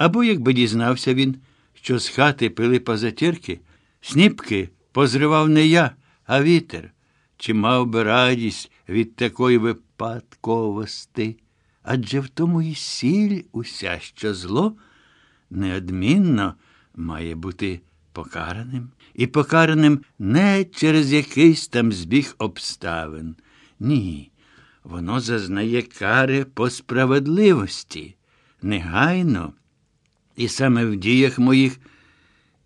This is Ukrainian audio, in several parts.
Або, якби дізнався він, що з хати Пилипа затірки, сніпки позривав не я, а вітер, чи мав би радість від такої випадковості. Адже в тому і сіль уся, що зло неодмінно має бути покараним. І покараним не через якийсь там збіг обставин. Ні, воно зазнає кари по справедливості, негайно. І саме в діях моїх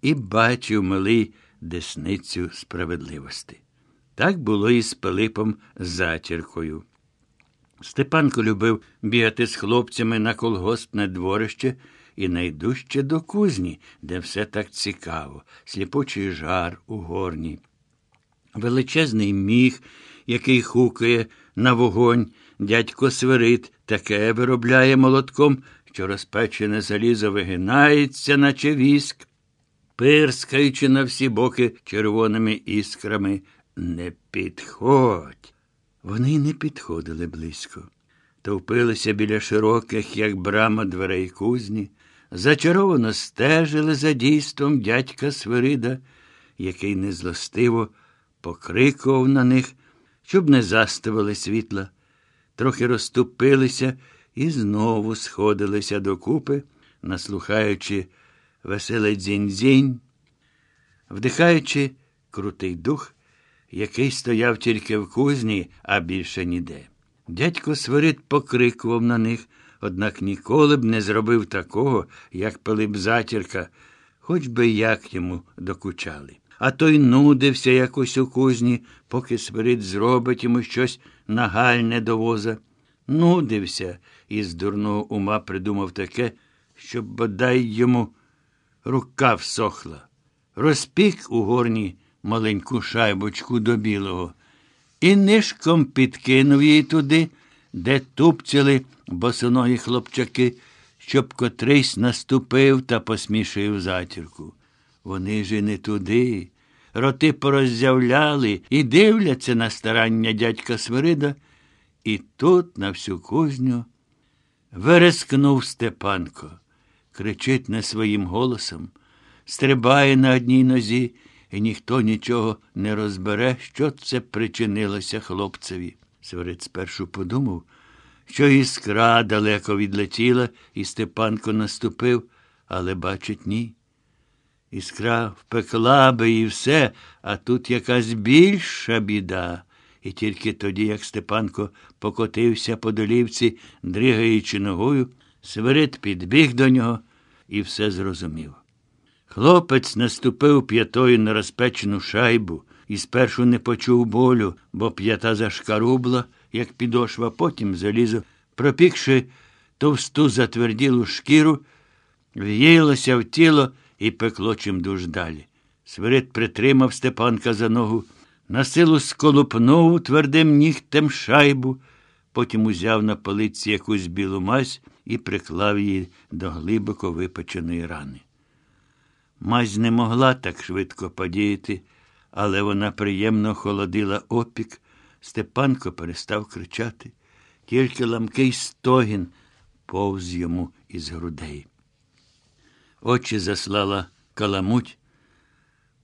і бачив милий десницю справедливості. Так було і з Пилипом затіркою. Степанко любив бігати з хлопцями на колгоспне дворище і найдужче до кузні, де все так цікаво, сліпучий жар у горні. Величезний міг, який хукає на вогонь, дядько Свирид таке виробляє молотком, що розпечене залізо вигинається, наче віск, пирскаючи на всі боки червоними іскрами. Не підходь. Вони не підходили близько. Товпилися біля широких, як брама дверей кузні, зачаровано стежили за дійством дядька Свирида, який незлостиво покрикував на них, щоб не заставили світла. Трохи розступилися і знову сходилися докупи, наслухаючи веселе дзінь-дзінь, вдихаючи крутий дух, який стояв тільки в кузні, а більше ніде. Дядько Свирид покрикував на них, однак ніколи б не зробив такого, як Пилип затірка, хоч би як йому докучали. А той нудився якось у кузні, поки Свирид зробить йому щось нагальне до воза. Нудився і з дурного ума придумав таке, щоб бодай йому рука всохла. Розпік у горні маленьку шайбочку до білого і нишком підкинув її туди, де тупцяли босоногі хлопчаки, щоб котрийсь наступив та посмішив затірку. Вони ж і не туди. Роти пороззявляли і дивляться на старання дядька Свирида, і тут на всю кузню верескнув Степанко, кричить не своїм голосом, стрибає на одній нозі і ніхто нічого не розбере, що це причинилося хлопцеві. Свирид спершу подумав, що іскра далеко відлетіла, і Степанко наступив, але, бачить, ні. Іскра впекла би і все, а тут якась більша біда. І тільки тоді, як Степанко покотився по долівці, дригаючи ногою, Свирид підбіг до нього і все зрозумів. Хлопець наступив п'ятою на розпечену шайбу і спершу не почув болю, бо п'ята зашкарубла, як підошва, потім залізо, пропікши товсту затверділу шкіру, в'їлося в тіло і пекло чимдуж далі. Свирид притримав Степанка за ногу, на силу сколупнув твердим нігтем шайбу, потім узяв на полиці якусь білу мазь і приклав її до глибоко випеченої рани. Мазь не могла так швидко подіяти, але вона приємно холодила опік. Степанко перестав кричати, тільки ламкий стогін повз йому із грудей. Очі заслала каламуть,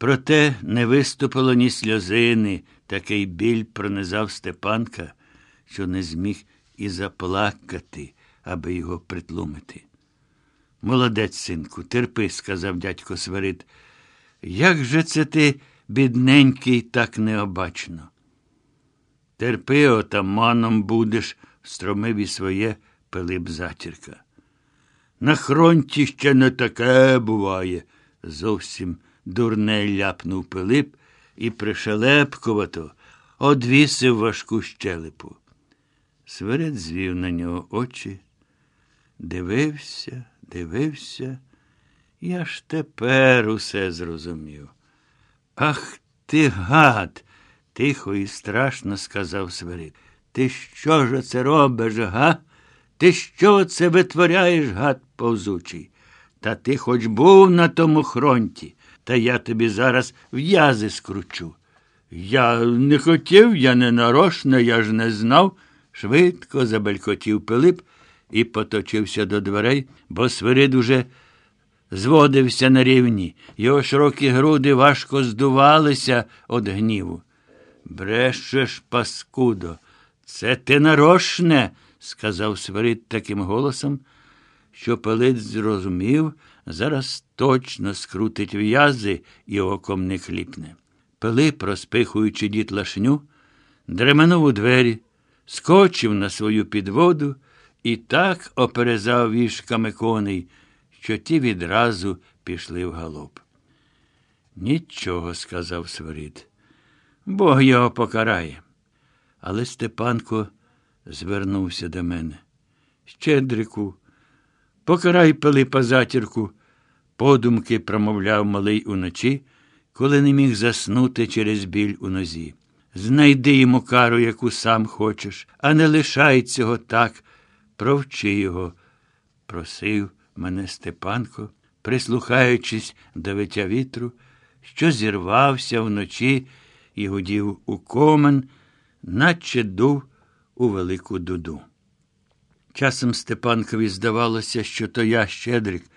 проте не виступило ні сльозини, такий біль пронизав Степанка, що не зміг і заплакати, аби його притлумити. Молодець, синку, терпи, сказав дядько Свирид. Як же це ти, бідненький, так необачно? Терпи, отаманом будеш, стромив і своє Пилип затірка. На хронті ще не таке буває, зовсім дурне ляпнув Пилип і пришелепкувато одвісив важку щелепу. Свирид звів на нього очі, дивився дивився, і аж тепер усе зрозумів. Ах ти, гад, тихо і страшно сказав Свирид. Ти що ж це робиш, га? Ти що це витворяєш, гад повзучий? Та ти хоч був на тому хронті, та я тобі зараз в'язи скручу. Я не хотів, я не нарочно, я ж не знав, швидко забелькотів Пилип і поточився до дверей, бо свирид уже зводився на рівні. Його широкі груди важко здувалися від гніву. Брешеш, паскудо, це ти нарошне, сказав Свирид таким голосом, що Пилип зрозумів, зараз точно скрутить в'язи і оком не кліпне. Пилип, розпихуючи дітлашню, дременув у двері, скочив на свою підводу і так оперезав вішками коней, що ті відразу пішли в галоп. Нічого, сказав Свирид. Бог його покарає. Але Степанко звернувся до мене. Щедрику, покарай Пилипа затірку, подумки промовляв малий уночі, коли не міг заснути через біль у нозі. Знайди йому кару, яку сам хочеш, а не лишай цього так, провчи його, просив мене Степанко, прислухаючись до виття вітру, що зірвався вночі і гудів у комен, наче дув у велику дуду. Часом Степанкові здавалося, що то я, Щедрик,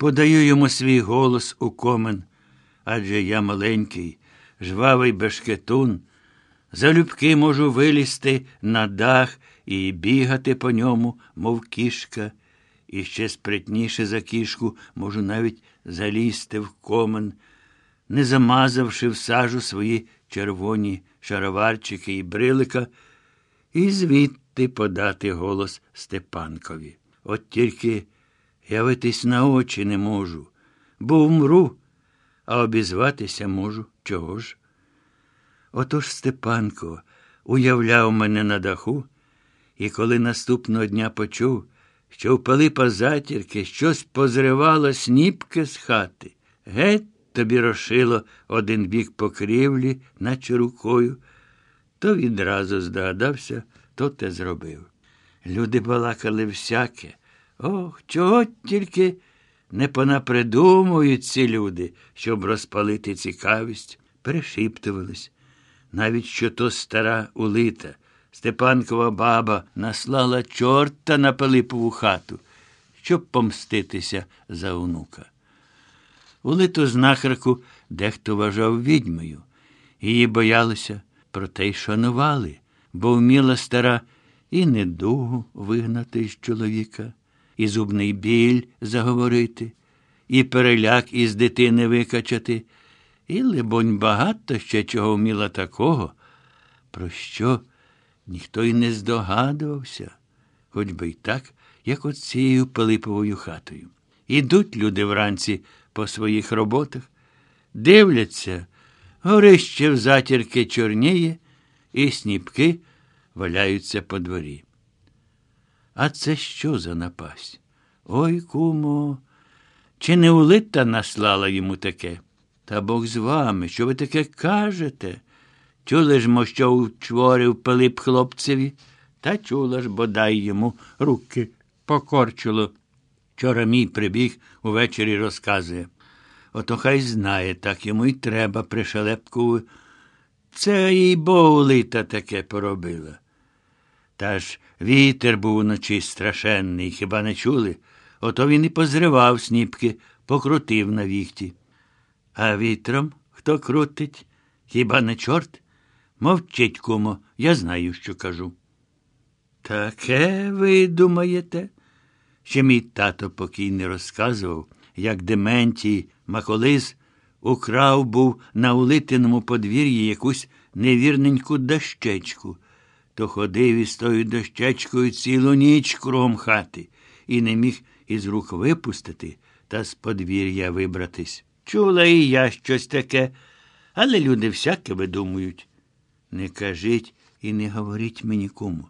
подаю йому свій голос у комен, адже я маленький, жвавий бешкетун, залюбки можу вилізти на дах і бігати по ньому, мов кішка, і ще спритніше за кішку можу навіть залізти в комен, не замазавши в сажу свої червоні шароварчики і брилика, і звідти подати голос Степанкові. От тільки явитись на очі не можу, бо вмру, а обізватися можу. Чого ж? Отож Степанко уявляв мене на даху, і коли наступного дня почув, що в Пилипа затірки щось позривало сніпки з хати, геть тобі рошило один бік покрівлі, наче рукою, то відразу здогадався, то те зробив. Люди балакали всяке. Ох, чого тільки не понапридумують ці люди, щоб розпалити цікавість, перешіптувались. Навіть що то стара улита, Степанкова баба наслала чорта на Пилипову хату, щоб помститися за онука. Улиту знахарку дехто вважав відьмою. Її боялися, проте й шанували, бо вміла стара і недугу вигнати з чоловіка, і зубний біль заговорити, і переляк із дитини викачати, і, либонь, багато ще чого вміла такого, про що ніхто й не здогадувався, хоч би й так, як от цією Пилиповою хатою. Ідуть люди вранці по своїх роботах, дивляться, горище в затірки чорніє, і сніпки валяються по дворі. А це що за напасть? Ой, кумо, чи не улита наслала йому таке? Та Бог з вами, що ви таке кажете? Чули ж мо, що учворив Пилип хлопцеві, та чула ж, бодай йому руки покорчило. Вчора мій прибіг увечері розказує. Ото хай знає, так йому й треба пришелепку. Це їй боулита таке поробила. Та ж вітер був уночі страшенний, хіба не чули? Ото він і позривав сніпки, покрутив на віхті. А вітром хто крутить? Хіба не чорт? Мовчить, кумо, я знаю, що кажу. Таке ви думаєте? Ще мій тато покійний розказував, як Дементій Маколис украв був на улитиному подвір'ї якусь невірненьку дощечку, то ходив із тою дощечкою цілу ніч кругом хати і не міг із рук випустити та з подвір'я вибратись. Чула і я щось таке, але люди всяке видумують. Не кажіть і не говоріть мені кому.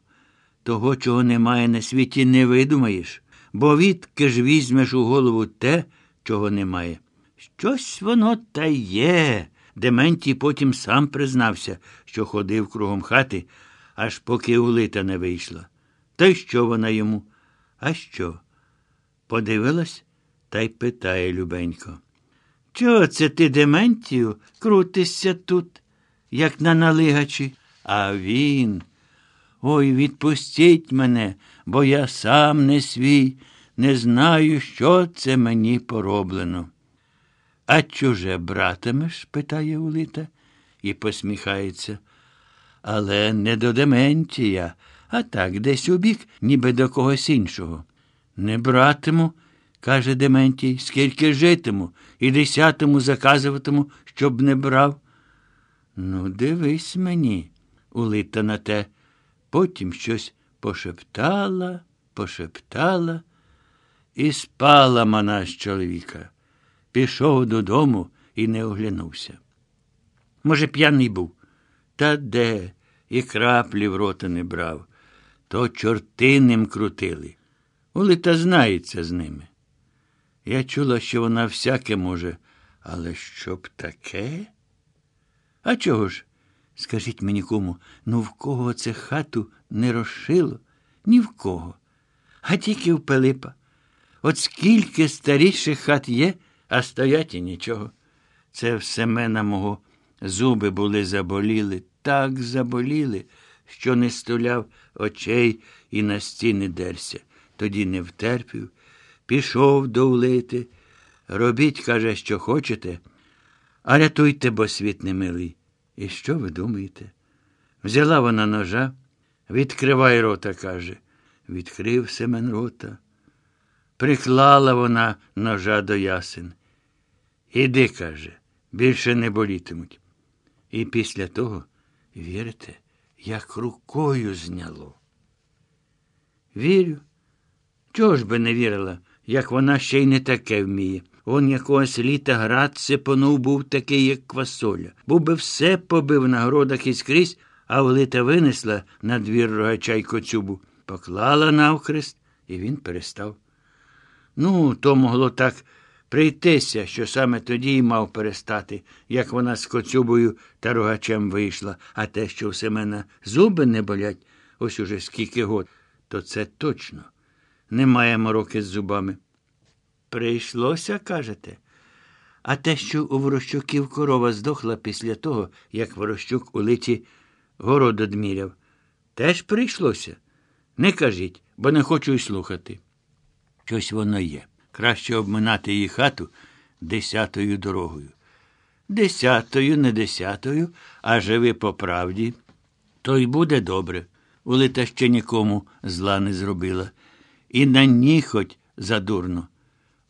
Того, чого немає на світі, не видумаєш, бо відки ж візьмеш у голову те, чого немає. Щось воно та є. Дементій потім сам признався, що ходив кругом хати, аж поки улита не вийшла. Та й що вона йому? А що? Подивилась та й питає любенько. Чого це ти, Дементію, крутишся тут, як на налигачі? А він. Ой, відпустіть мене, бо я сам не свій, не знаю, що це мені пороблено. А чуже братимеш? питає Улита і посміхається. Але не до Дементія, а так, десь у бік, ніби до когось іншого. Не братиму, каже Дементій, скільки житиму, і десятому заказуватиму, щоб не брав. Ну, дивись мені, улита на те. Потім щось пошептала, пошептала і спала мана з чоловіка. Пішов додому і не оглянувся. Може, п'яний був. Та де і краплі в рота не брав, то чорти ним крутили. Улита знається з ними. Я чула, що вона всяке може, але щоб таке? А чого ж? Скажіть мені кому, ну в кого це хату не розшило? Ні в кого. А тільки в Пилипа. От скільки старіших хат є, а стоять і нічого. Це в Семена мого зуби були заболіли, так заболіли, що не стуляв очей і на стіни дерся. Тоді не втерпів, пішов до улити. Робіть, каже, що хочете, а рятуйте, бо світ не милий. І що ви думаєте? Взяла вона ножа, відкривай рота, каже. Відкрив Семен рота. Приклала вона ножа до ясен. Іди, каже, більше не болітимуть. І після того, вірите, як рукою зняло. Вірю. Чого ж би не вірила, як вона ще й не таке вміє. Он якогось літа град сипонув був такий, як квасоля. Був би все побив на городах і скрізь, а Олита винесла на двір рогача й коцюбу, поклала навхрест, і він перестав. Ну, то могло так прийтися, що саме тоді й мав перестати, як вона з коцюбою та рогачем вийшла, а те, що в Семена зуби не болять, ось уже скільки год, то це точно. Немає мороки з зубами. Прийшлося, кажете. А те, що у Ворощуків корова здохла після того, як Ворощук у литі город одміряв, теж прийшлося. Не кажіть, бо не хочу й слухати. Щось воно є. Краще обминати її хату десятою дорогою. Десятою, не десятою, а живи по правді, то й буде добре. Улита ще нікому зла не зробила. І на ній хоть задурно.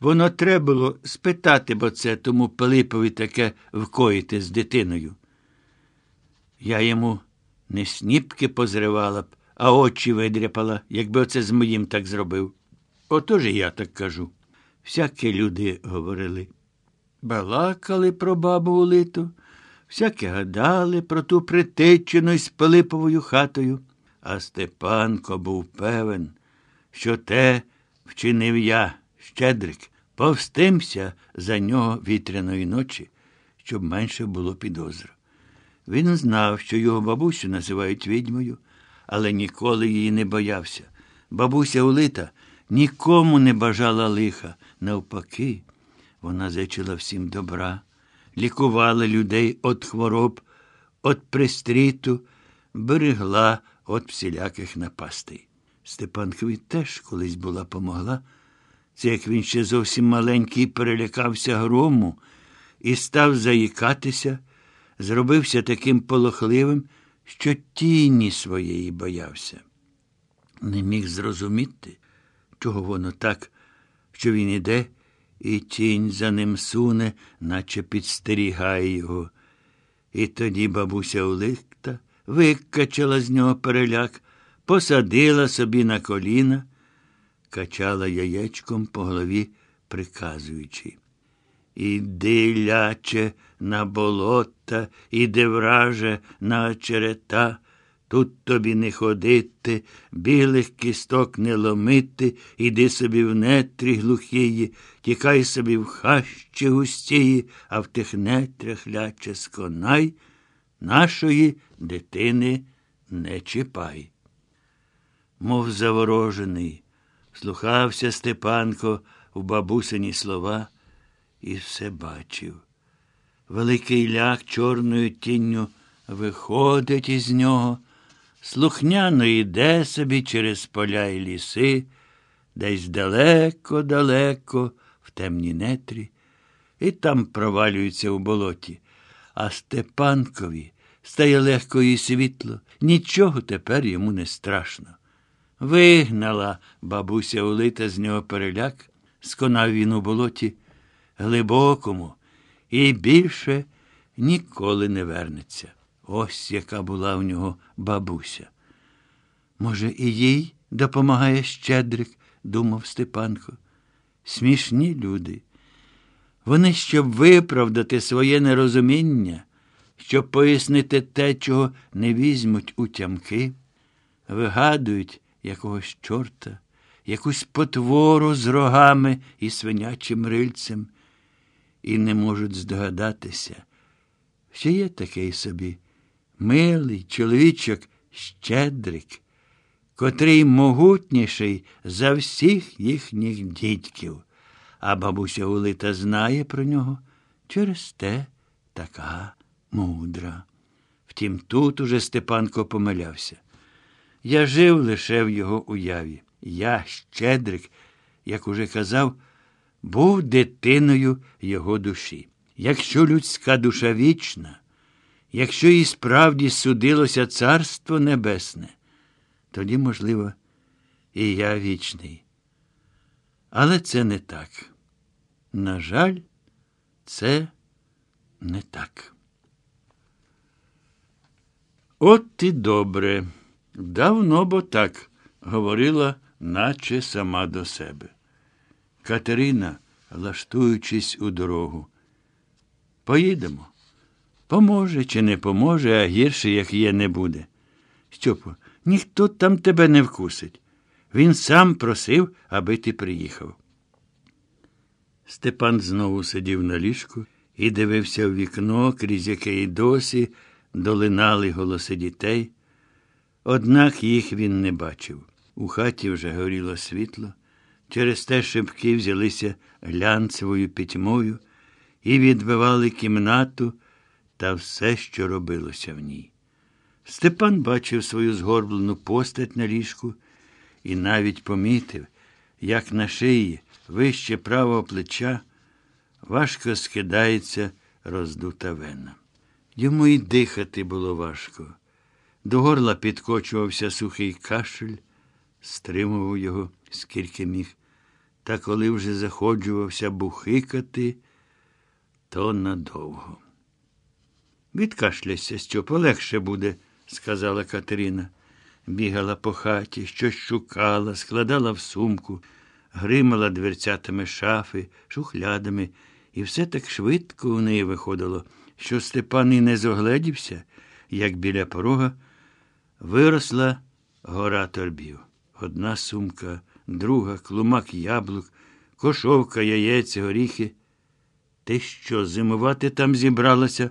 Воно треба було спитати, бо це тому Пилипові таке вкоїти з дитиною. Я йому не сніпки позривала б, а очі видряпала, якби оце з моїм так зробив. Отож і я так кажу. Всякі люди говорили. Балакали про бабу Улиту, всяке гадали про ту притечену із Пилиповою хатою, а Степанко був певен, що те вчинив я, Щедрик, повстимся за нього вітряної ночі, щоб менше було підозр. Він знав, що його бабусю називають відьмою, але ніколи її не боявся. Бабуся Улита нікому не бажала лиха. Навпаки, вона зичила всім добра, лікувала людей від хвороб, від пристріту, берегла від всіляких напастей. Степанкові теж колись була помогла. Це як він ще зовсім маленький перелякався грому і став заїкатися, зробився таким полохливим, що тіні своєї боявся. Не міг зрозуміти, чого воно так, що він іде, і тінь за ним суне, наче підстерігає його. І тоді бабуся Уликта викачала з нього переляк, посадила собі на коліна качала яєчком по голові, приказуючи. Іди, ляче, на болота, іди враже на очерета, тут тобі не ходити, білих кісток не ломити, іди собі в нетрі глухії, тікай собі в хащі густії, а в тих нетрях ляче сконай, нашої дитини не чіпай. Мов заворожений. Слухався Степанко в бабусині слова і все бачив. Великий ляк чорною тінню виходить із нього, слухняно йде собі через поля і ліси, десь далеко-далеко, в темній нетрі, і там провалюється у болоті. А Степанкові стає легко і світло, нічого тепер йому не страшно. Вигнала бабуся улита з нього переляк, сконав він у болоті глибокому, і більше ніколи не вернеться. Ось яка була в нього бабуся. Може, і їй допомагає Щедрик, думав Степанко. Смішні люди. Вони, щоб виправдати своє нерозуміння, щоб пояснити те, чого не візьмуть у тямки, вигадують якогось чорта, якусь потвору з рогами і свинячим рильцем, і не можуть здогадатися, що є такий собі милий чоловічок щедрик, котрий могутніший за всіх їхніх дітьків, а бабуся Улита знає про нього через те така мудра. Втім, тут уже Степанко помилявся. Я жив лише в його уяві. Я, щедрик, як уже казав, був дитиною його душі. Якщо людська душа вічна, якщо їй справді судилося Царство Небесне, тоді, можливо, і я вічний. Але це не так. На жаль, це не так. От і добре. Давно бо так, говорила, наче сама до себе. Катерина, лаштуючись у дорогу. Поїдемо. Поможе чи не поможе, а гірше, як є, не буде. Стьопо, ніхто там тебе не вкусить. Він сам просив, аби ти приїхав. Степан знову сидів на ліжку і дивився в вікно, крізь яке й досі долинали голоси дітей. Однак їх він не бачив. У хаті вже горіло світло, через те шибки взялися глянцевою пітьмою і відбивали кімнату та все, що робилося в ній. Степан бачив свою згорблену постать на ліжку і навіть помітив, як на шиї вище правого плеча важко скидається роздута вена. Йому й дихати було важко. До горла підкочувався сухий кашель, стримував його, скільки міг, та коли вже заходжувався бухикати, то надовго. Відкашляйся, що полегше буде, сказала Катерина. Бігала по хаті, щось шукала, складала в сумку, гримала дверцятами шафи, шухлядами, і все так швидко у неї виходило, що Степан і не зогледівся, як біля порога виросла гора торбів. Одна сумка, друга, клумак яблук, кошовка, яєць, горіхи. Ти що, зимувати там зібралася?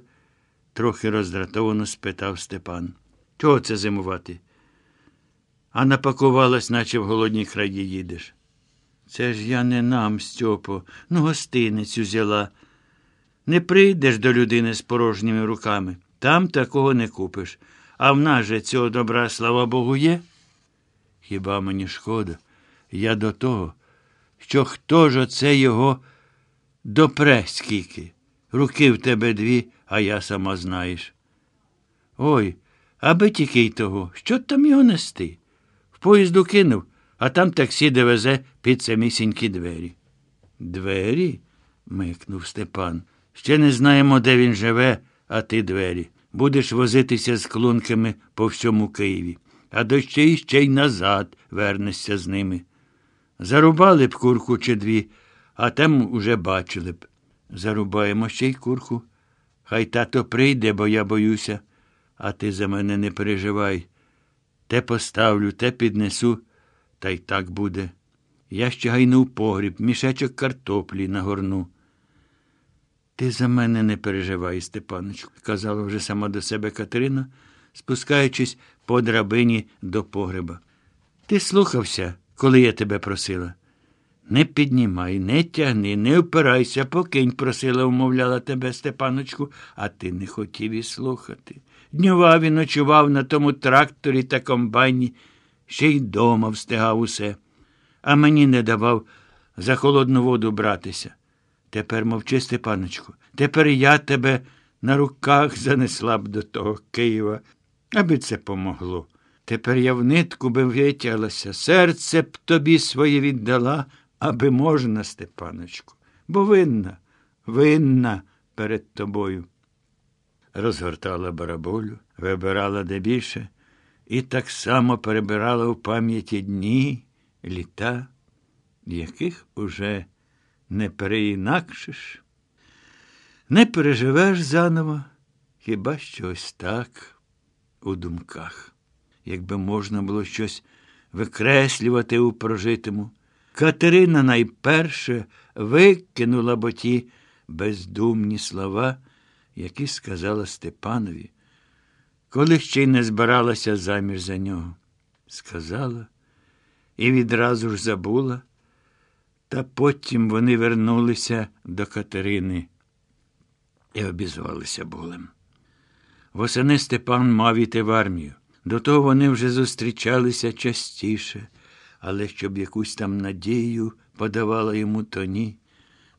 Трохи роздратовано спитав Степан. Чого це зимувати? А напакувалась, наче в голодні краї їдеш. Це ж я не нам, Стьопо, ну гостиницю взяла. Не прийдеш до людини з порожніми руками. Там такого не купиш. А в нас же цього добра, слава Богу, є? Хіба мені шкода? Я до того, що хто ж оце його допре скільки? Руки в тебе дві, а я сама знаєш. Ой, аби тільки й того, що там його нести? В поїзду кинув, а там таксі довезе під самісінькі двері. Двері? микнув Степан. Ще не знаємо, де він живе, а ти двері. Будеш возитися з клунками по всьому Києві, а дощі ще й назад вернешся з ними. Зарубали б курку чи дві, а там уже бачили б. Зарубаємо ще й курку. Хай тато прийде, бо я боюся, а ти за мене не переживай. Те поставлю, те піднесу, та й так буде. Я ще гайнув погріб, мішечок картоплі нагорну. Ти за мене не переживай, Степаночку, казала вже сама до себе Катерина, спускаючись по драбині до погреба. Ти слухався, коли я тебе просила. Не піднімай, не тягни, не впирайся, покинь, просила, умовляла тебе, Степаночку, а ти не хотів і слухати. Днював і ночував на тому тракторі та комбайні, ще й дома встигав усе, а мені не давав за холодну воду братися. Тепер мовчи, Степаночку, тепер я тебе на руках занесла б до того Києва, аби це помогло. Тепер я в нитку би витяглася, серце б тобі своє віддала, аби можна, Степаночку, бо винна, винна перед тобою. Розгортала бараболю, вибирала де більше, і так само перебирала в пам'яті дні, літа, яких уже не переінакшиш, не переживеш заново, хіба що ось так у думках. Якби можна було щось викреслювати у прожитому, Катерина найперше викинула б ті бездумні слова, які сказала Степанові, коли ще й не збиралася заміж за нього. Сказала і відразу ж забула. Та потім вони вернулися до Катерини і обізвалися болем. Восени Степан мав іти в армію. До того вони вже зустрічалися частіше, але щоб якусь там надію подавала йому то ні.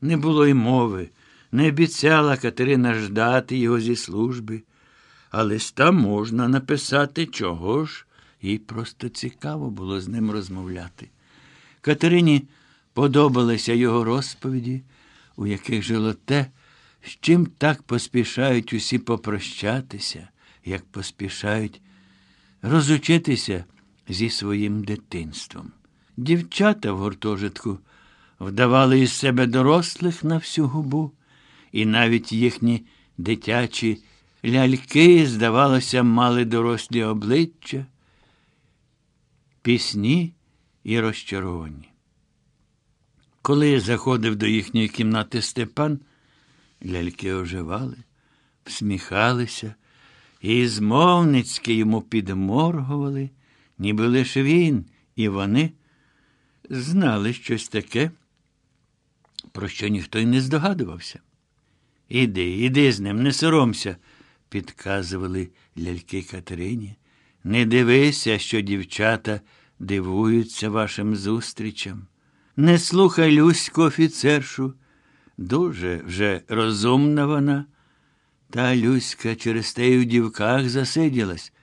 Не було й мови, не обіцяла Катерина ждати його зі служби, а листа можна написати чого ж, їй просто цікаво було з ним розмовляти. Катерині подобалися його розповіді, у яких жило те, з чим так поспішають усі попрощатися, як поспішають розучитися зі своїм дитинством. Дівчата в гуртожитку вдавали із себе дорослих на всю губу, і навіть їхні дитячі ляльки, здавалося, мали дорослі обличчя, пісні і розчаровані. Коли заходив до їхньої кімнати Степан, ляльки оживали, всміхалися і змовницьки йому підморгували, ніби лише він, і вони знали щось таке, про що ніхто й не здогадувався. Іди, іди з ним, не соромся, підказували ляльки Катерині. Не дивися, що дівчата дивуються вашим зустрічам. Не слухай Люську офіцершу. Дуже вже розумна вона. Та Люська через те й у дівках засиділась.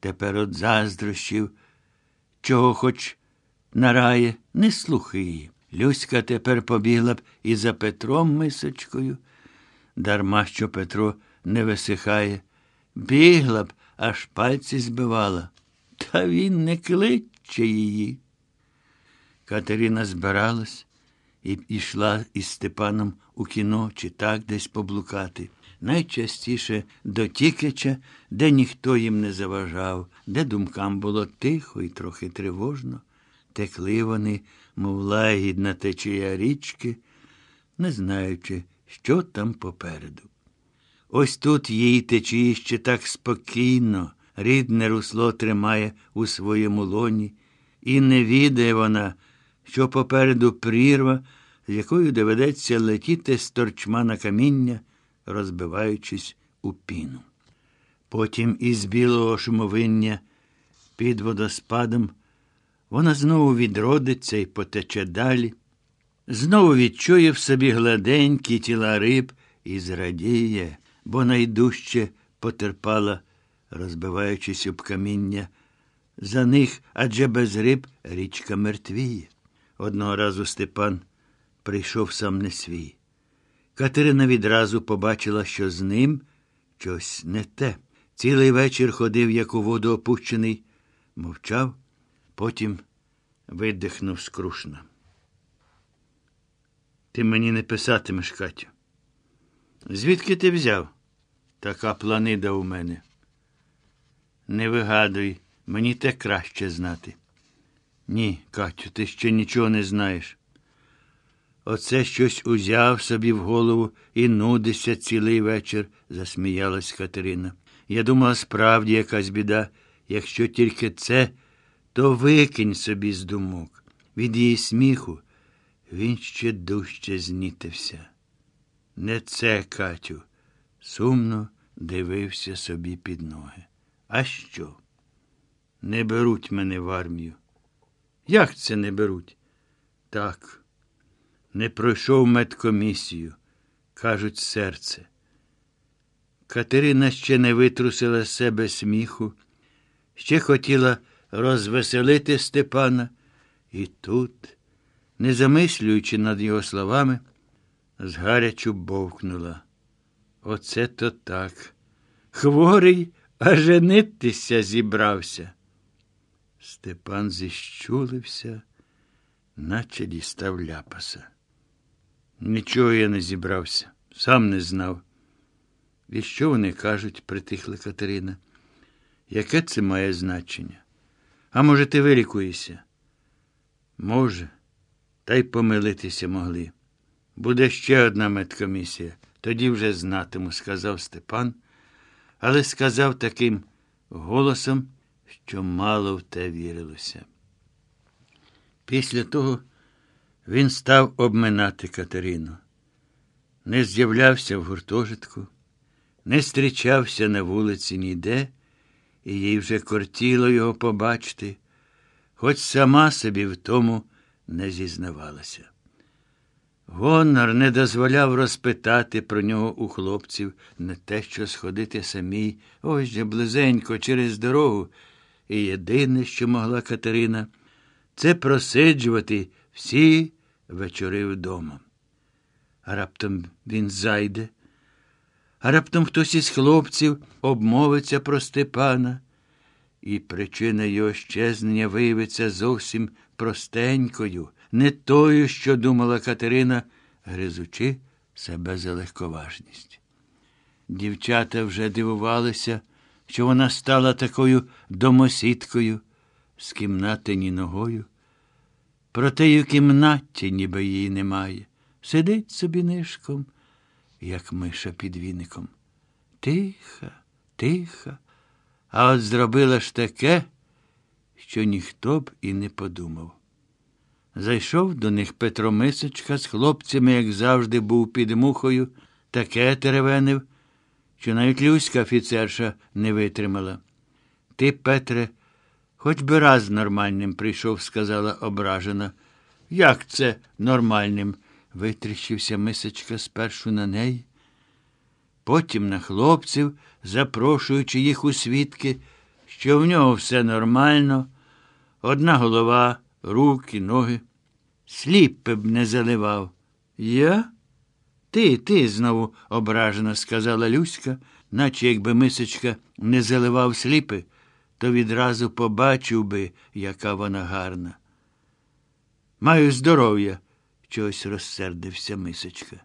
Тепер от заздрощів, чого хоч нарає, не слухай її. Люська тепер побігла б і за Петром мисочкою, дарма що Петро не висихає. Бігла б, аж пальці збивала. Та він не кличе її. Катерина збиралась і йшла із Степаном у кіно чи так десь поблукати. Найчастіше до Тікича, де ніхто їм не заважав, де думкам було тихо і трохи тривожно. Текли вони, мов лагідна течія річки, не знаючи, що там попереду. Ось тут її течії ще так спокійно, рідне русло тримає у своєму лоні, і не відає вона, що попереду прірва, з якою доведеться летіти з торчма на каміння, розбиваючись у піну. Потім із білого шумовиння під водоспадом вона знову відродиться і потече далі, знову відчує в собі гладенькі тіла риб і зрадіє, бо найдужче потерпала, розбиваючись об каміння. За них адже без риб річка мертвіє. Одного разу Степан прийшов сам не свій. Катерина відразу побачила, що з ним щось не те. Цілий вечір ходив, як у воду опущений, мовчав, потім видихнув скрушно. Ти мені не писатимеш, Катю. Звідки ти взяв? Така планида у мене. Не вигадуй, мені те краще знати. Ні, Катю, ти ще нічого не знаєш. Оце щось узяв собі в голову і нудися цілий вечір, засміялась Катерина. Я думала, справді якась біда. Якщо тільки це, то викинь собі з думок. Від її сміху, він ще дужче знітився. Не це, Катю, сумно дивився собі під ноги. А що? Не беруть мене в армію. Як це не беруть? Так, не пройшов медкомісію, кажуть серце. Катерина ще не витрусила з себе сміху, ще хотіла розвеселити Степана, і тут, не замислюючи над його словами, згарячу бовкнула. Оце то так. Хворий, а женитися зібрався. Степан зіщулився, наче дістав ляпаса. Нічого я не зібрався, сам не знав. І що вони кажуть, притихла Катерина. Яке це має значення? А може, ти вилікуєшся? Може, та й помилитися могли. Буде ще одна медкомісія, тоді вже знатиму, сказав Степан, але сказав таким голосом, що мало в те вірилося. Після того він став обминати Катерину. Не з'являвся в гуртожитку, не зустрічався на вулиці ніде, і їй вже кортіло його побачити, хоч сама собі в тому не зізнавалася. Гонор не дозволяв розпитати про нього у хлопців не те, що сходити самій, ось же близенько через дорогу. І єдине, що могла Катерина, це просиджувати всі вечори вдома. А раптом він зайде, а раптом хтось із хлопців обмовиться про Степана, і причина його щезнення виявиться зовсім простенькою, не тою, що думала Катерина, гризучи себе за легковажність. Дівчата вже дивувалися, що вона стала такою домосідкою з кімнати ні ногою. Проте й у кімнаті ніби її немає. Сидить собі нишком, як миша під віником. Тиха, тиха, а от зробила ж таке, що ніхто б і не подумав. Зайшов до них Петро Мисочка з хлопцями, як завжди, був під мухою, таке теревенив, що навіть Люська офіцерша не витримала. Ти, Петре, хоч би раз нормальним прийшов, сказала ображена. Як це нормальним? витріщився мисочка спершу на неї, потім на хлопців, запрошуючи їх у свідки, що в нього все нормально, одна голова, руки, ноги. Сліпи б не заливав. Я? Ти, ти, знову ображено сказала Люська, наче якби мисочка не заливав сліпи, то відразу побачив би, яка вона гарна. Маю здоров'я, чогось розсердився мисочка.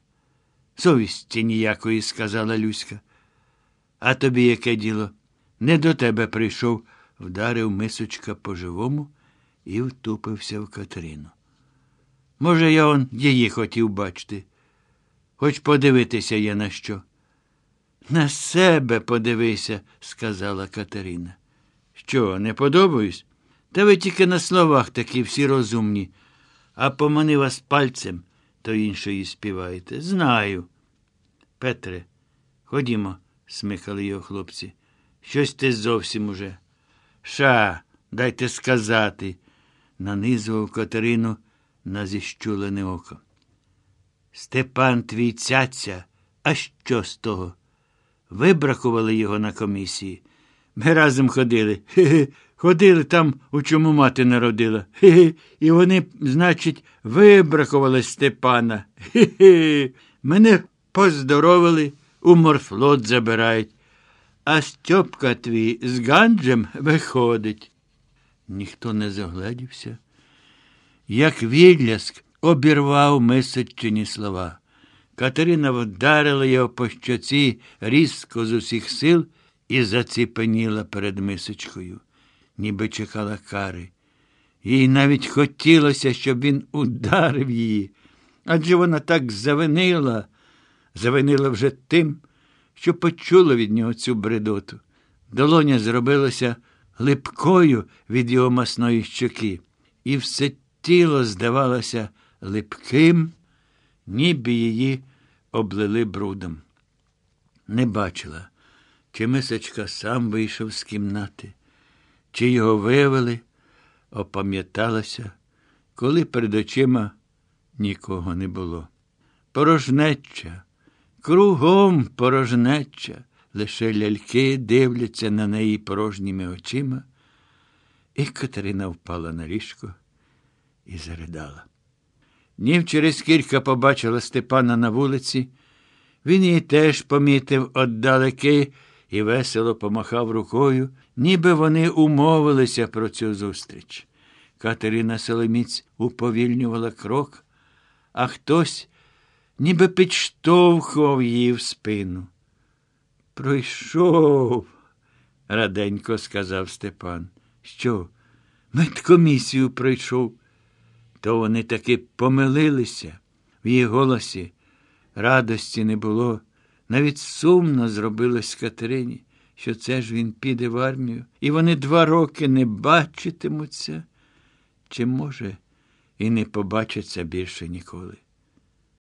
Совісті ніякої, сказала Люська. А тобі яке діло? Не до тебе прийшов, вдарив мисочка по живому і втупився в Катерину. Може, я он її хотів бачити, хоч подивитися є на що. На себе подивися, сказала Катерина. Що, не подобаюсь? Та ви тільки на словах такі всі розумні, а помани вас пальцем, то іншої співаєте. Знаю. Петре, ходімо, смикали його хлопці. Щось ти зовсім уже. Ша, дайте сказати, нанизував Катерину на зіщулене око. Степан твій цяця, а що з того? Вибракували його на комісії. Ми разом ходили. Хе-хе. Ходили там, у чому мати народила. Хе-хе. І вони, значить, вибракували Степана. Хе-хе. Мене поздоровили, у морфлот забирають. А Стьопка твій з Ганджем виходить. Ніхто не загледівся. Як відляск обірвав мисоччині слова. Катерина вдарила його по щоці різко з усіх сил і заціпеніла перед мисочкою, ніби чекала кари. Їй навіть хотілося, щоб він ударив її, адже вона так завинила, завинила вже тим, що почула від нього цю бредоту. Долоня зробилася липкою від його масної щоки, і все тіло здавалося липким, ніби її облили брудом. Не бачила, чи мисочка сам вийшов з кімнати, чи його вивели, опам'яталася, коли перед очима нікого не було. Порожнеча, кругом порожнеча, лише ляльки дивляться на неї порожніми очима. І Катерина впала на ліжко і заридала. Нів через кілька побачила Степана на вулиці. Він її теж помітив отдалеки і весело помахав рукою, ніби вони умовилися про цю зустріч. Катерина Соломіць уповільнювала крок, а хтось ніби підштовхував її в спину. Пройшов, раденько сказав Степан. Що? Медкомісію пройшов. То вони таки помилилися. В її голосі радості не було. Навіть сумно зробилось Катерині, що це ж він піде в армію, і вони два роки не бачитимуться, чи, може, і не побачаться більше ніколи.